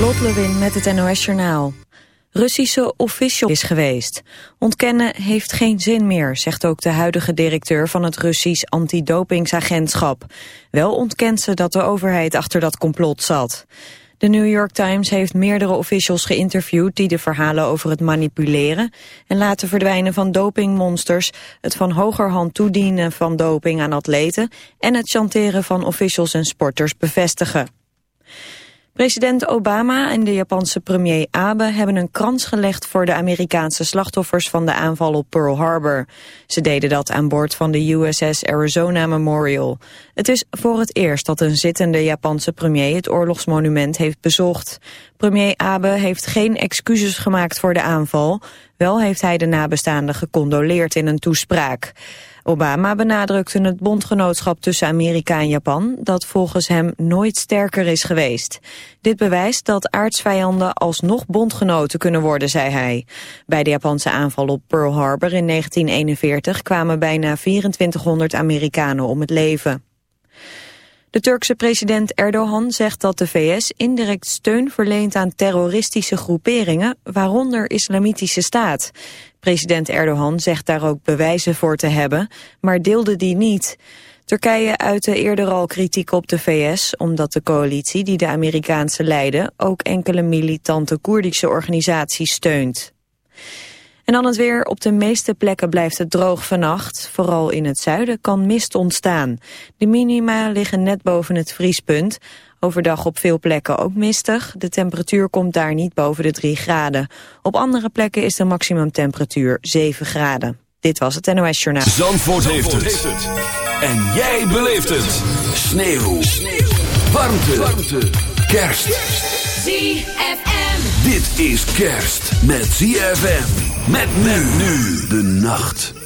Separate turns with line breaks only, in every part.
Lot Lewin met het NOS Journaal. Russische official is geweest. Ontkennen heeft geen zin meer, zegt ook de huidige directeur van het Russisch antidopingsagentschap. Wel ontkent ze dat de overheid achter dat complot zat. De New York Times heeft meerdere officials geïnterviewd die de verhalen over het manipuleren en laten verdwijnen van dopingmonsters, het van hogerhand toedienen van doping aan atleten en het chanteren van officials en sporters bevestigen. President Obama en de Japanse premier Abe hebben een krans gelegd voor de Amerikaanse slachtoffers van de aanval op Pearl Harbor. Ze deden dat aan boord van de USS Arizona Memorial. Het is voor het eerst dat een zittende Japanse premier het oorlogsmonument heeft bezocht. Premier Abe heeft geen excuses gemaakt voor de aanval. Wel heeft hij de nabestaanden gecondoleerd in een toespraak. Obama benadrukte het bondgenootschap tussen Amerika en Japan dat volgens hem nooit sterker is geweest. Dit bewijst dat aardsvijanden alsnog bondgenoten kunnen worden, zei hij. Bij de Japanse aanval op Pearl Harbor in 1941 kwamen bijna 2400 Amerikanen om het leven. De Turkse president Erdogan zegt dat de VS indirect steun verleent aan terroristische groeperingen, waaronder Islamitische Staat. President Erdogan zegt daar ook bewijzen voor te hebben, maar deelde die niet. Turkije uitte eerder al kritiek op de VS, omdat de coalitie die de Amerikaanse leiden ook enkele militante Koerdische organisaties steunt. En dan het weer. Op de meeste plekken blijft het droog vannacht. Vooral in het zuiden kan mist ontstaan. De minima liggen net boven het vriespunt. Overdag op veel plekken ook mistig. De temperatuur komt daar niet boven de 3 graden. Op andere plekken is de maximumtemperatuur 7 graden. Dit was het NOS Journaal.
Zandvoort, heeft, het. En jij beleeft het. Sneeuw. Sneeuw. Warmte. Warmte. Kerst.
ZFM.
Dit is kerst met ZFM. Met men nu de nacht.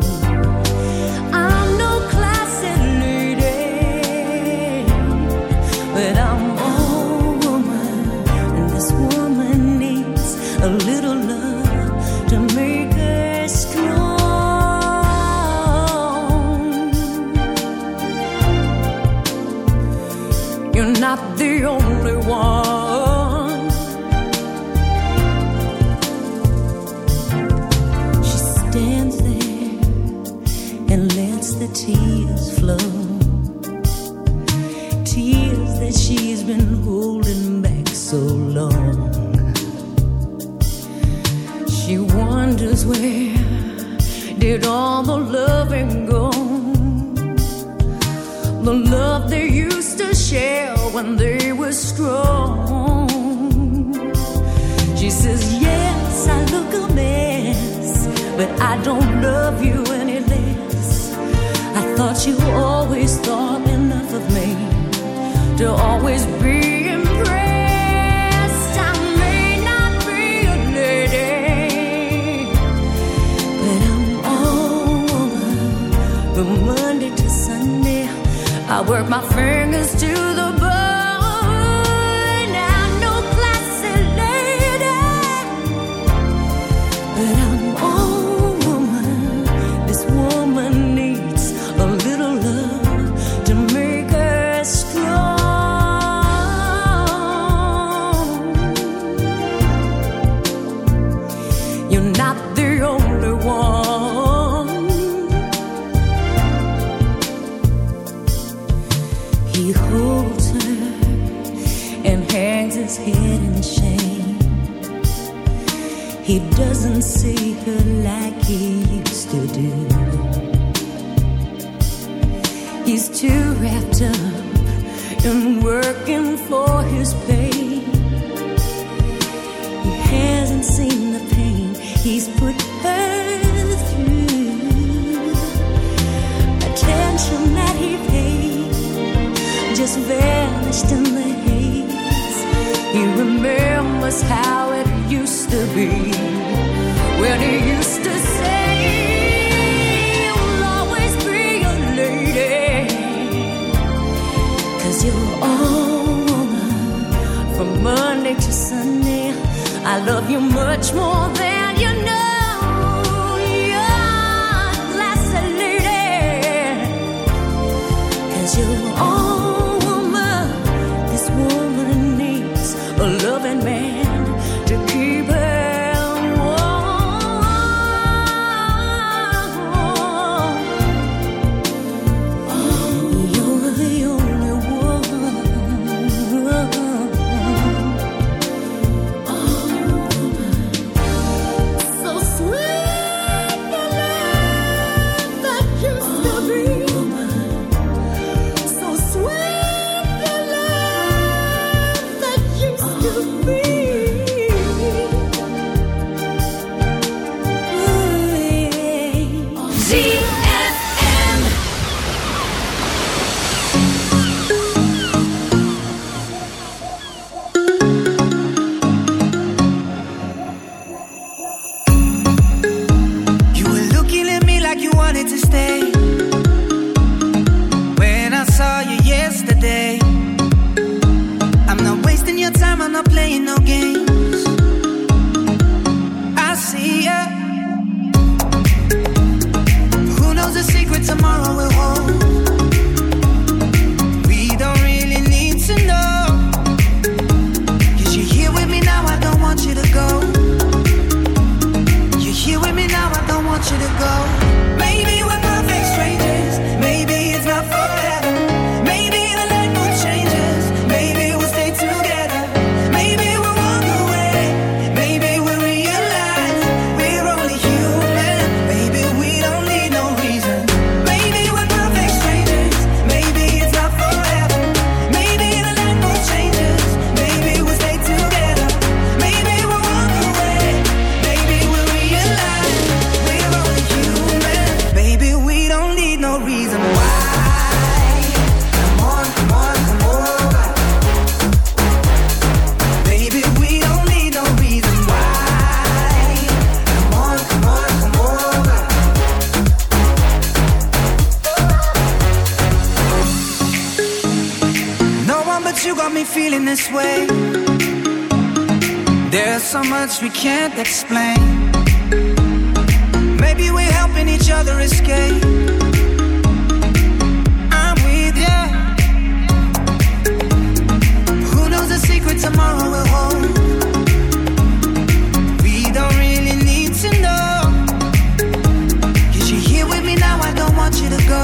want you to go.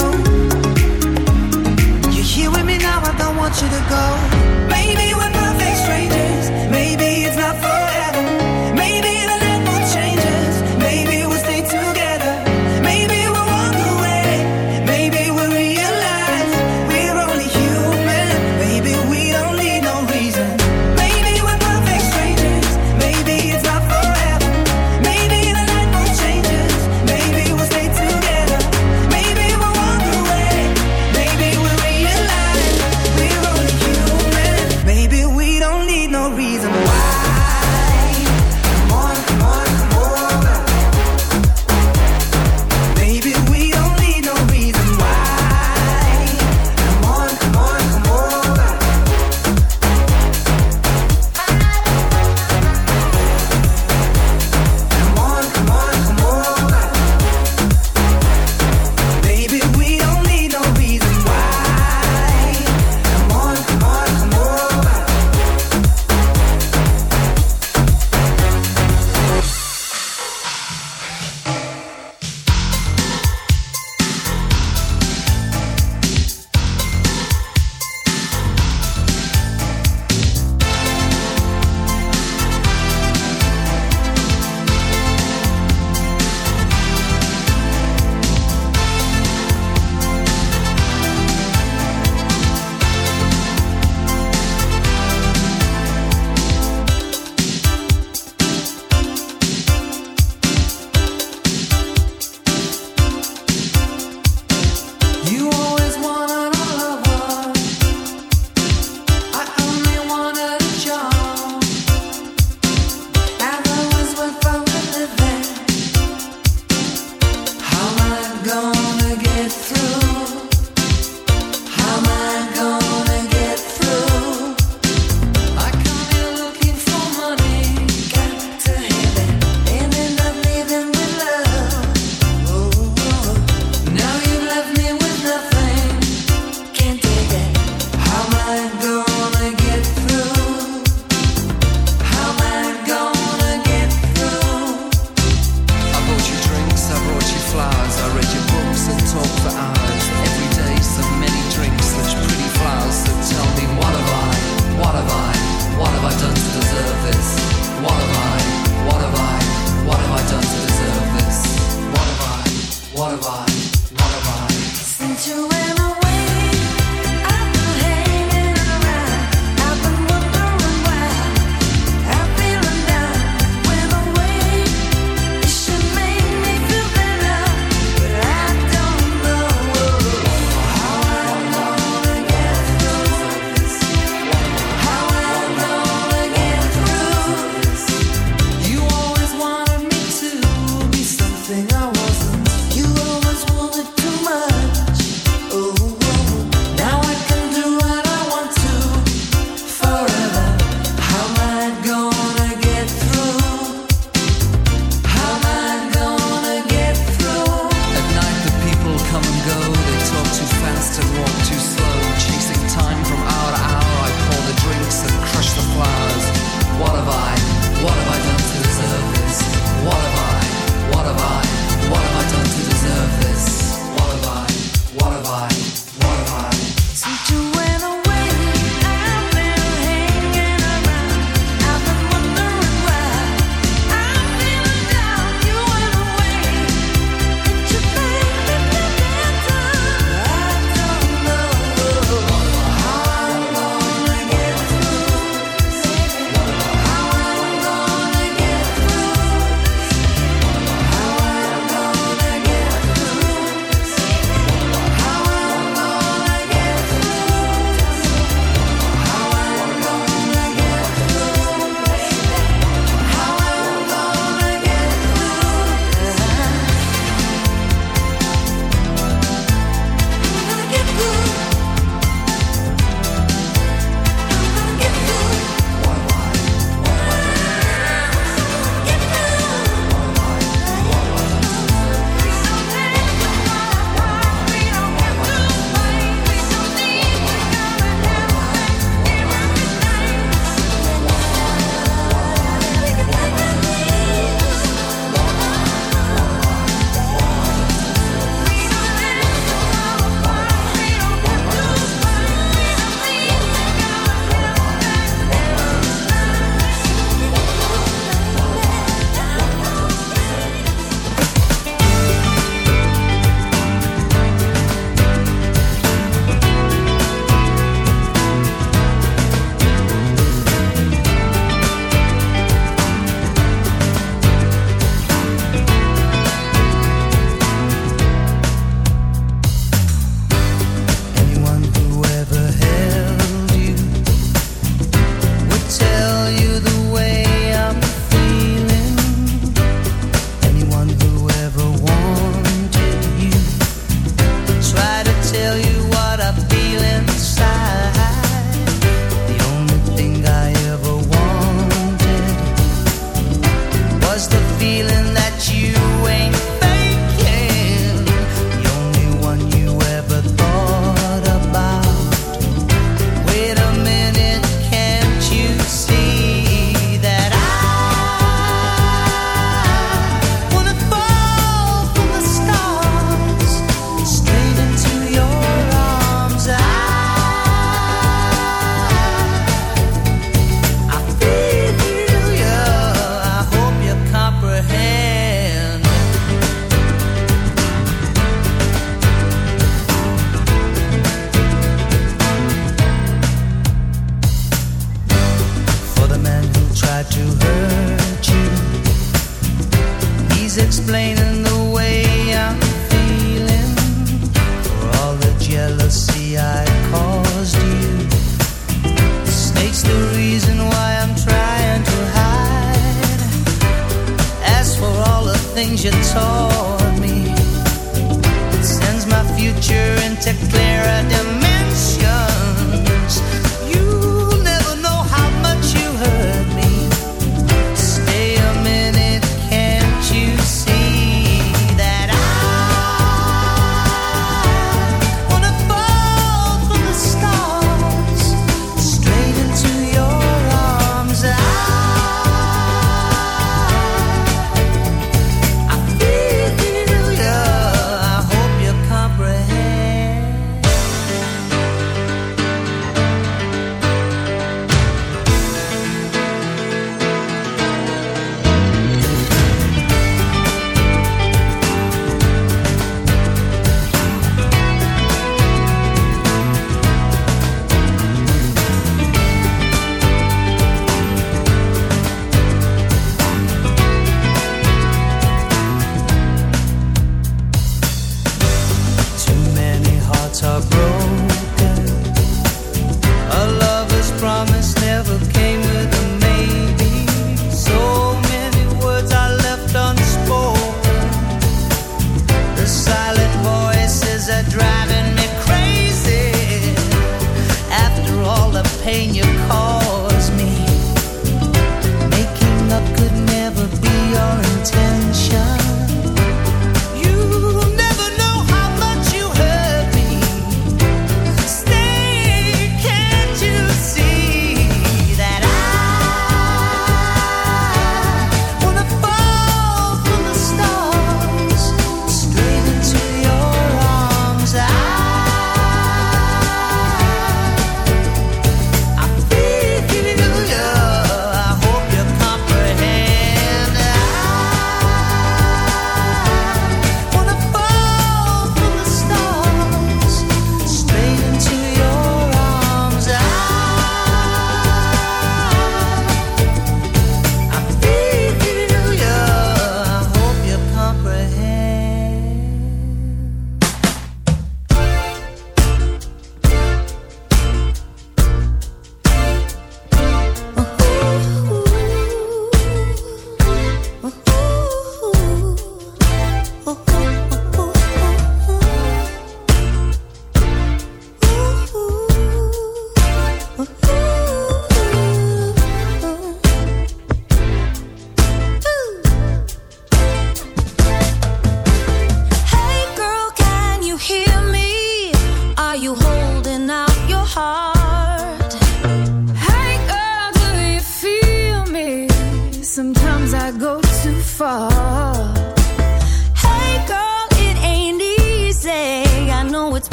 You're here with me now, I don't want you to go.
baby.
we're.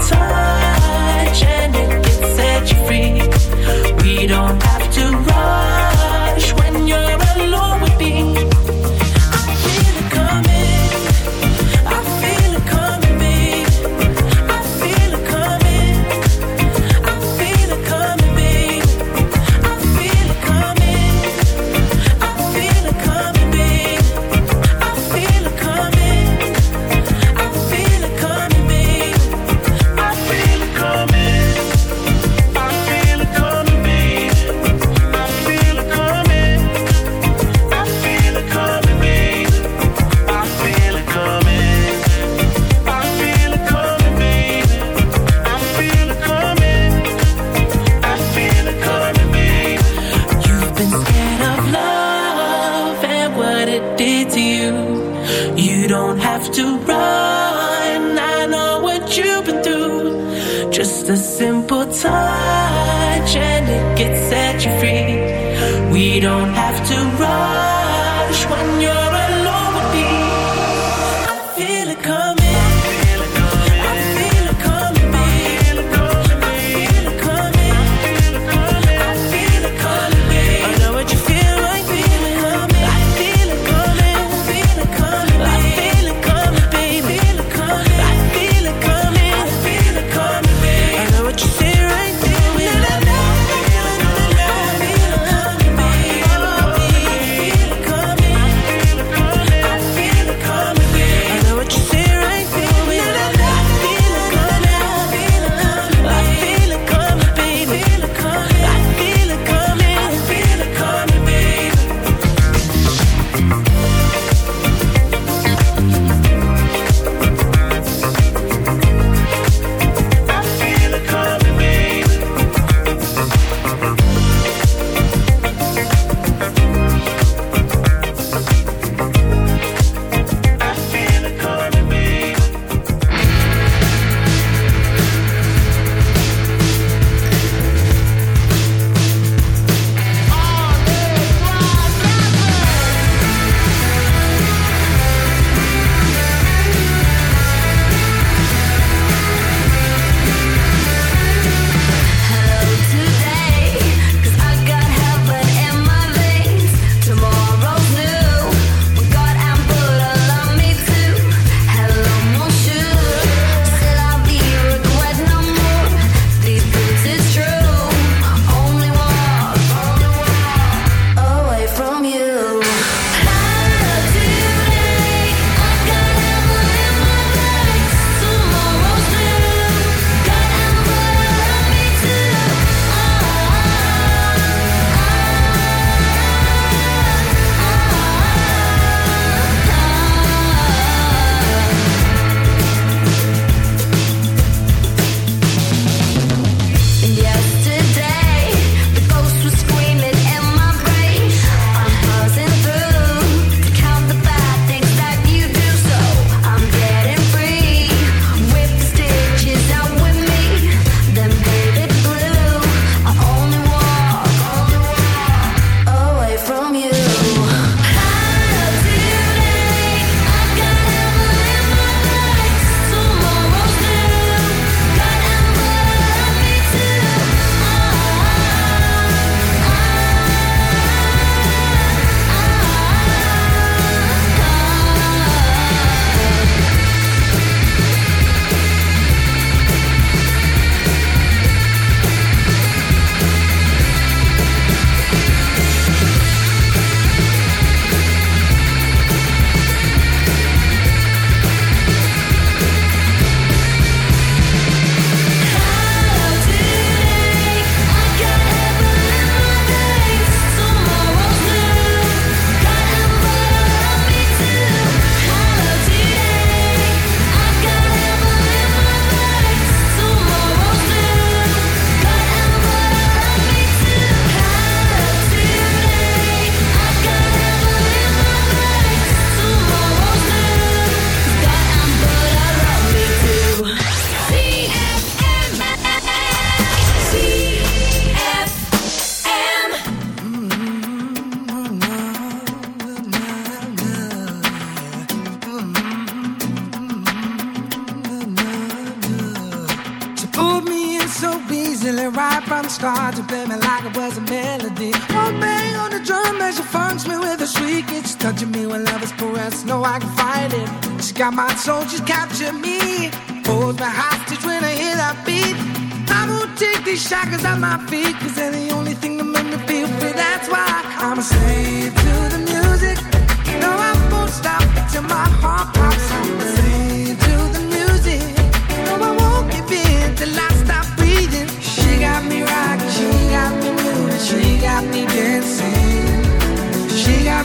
time.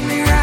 me right.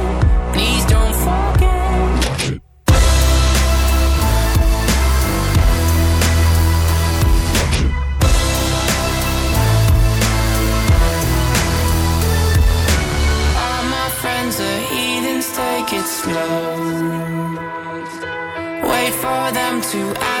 to ask